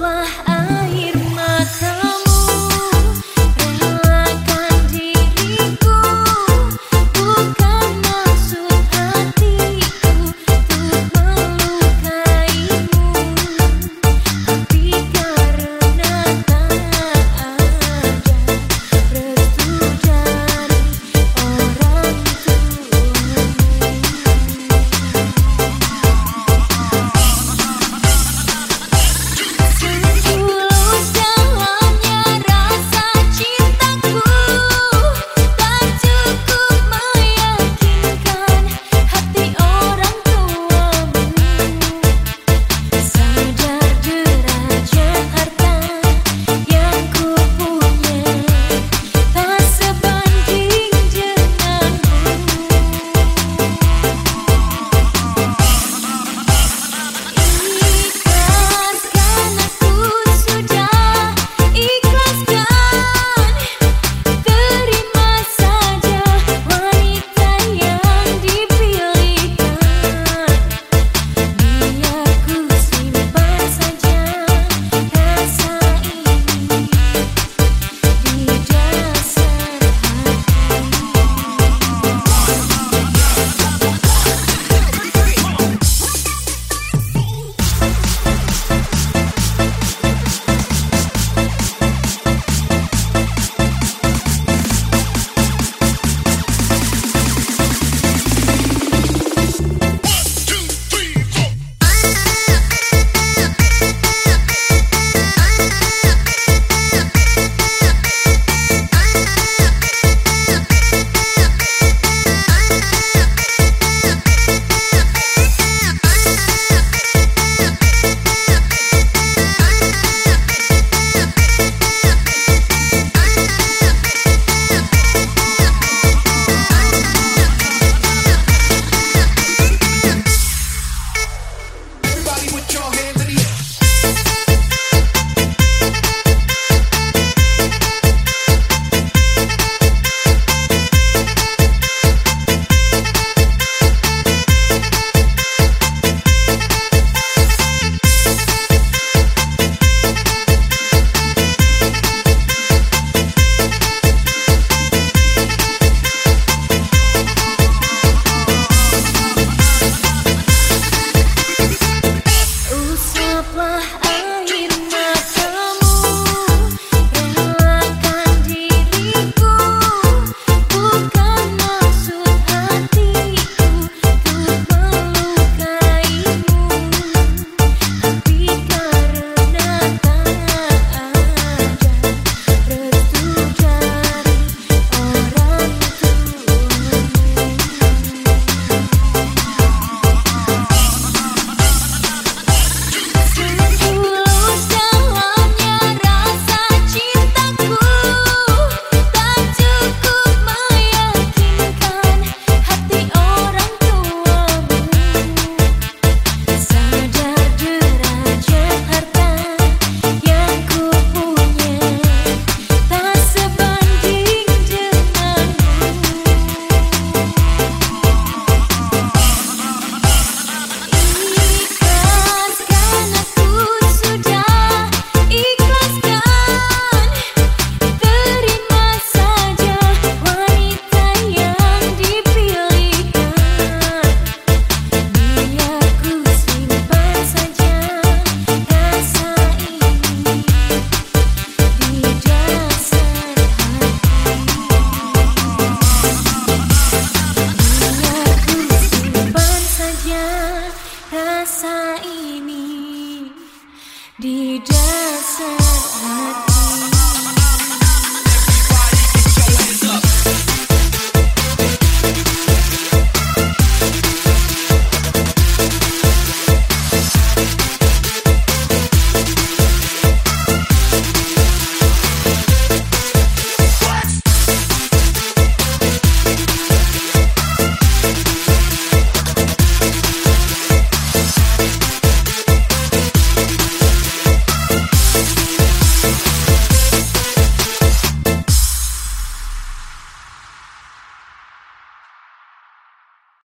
Wah, rasa ini di dasar hati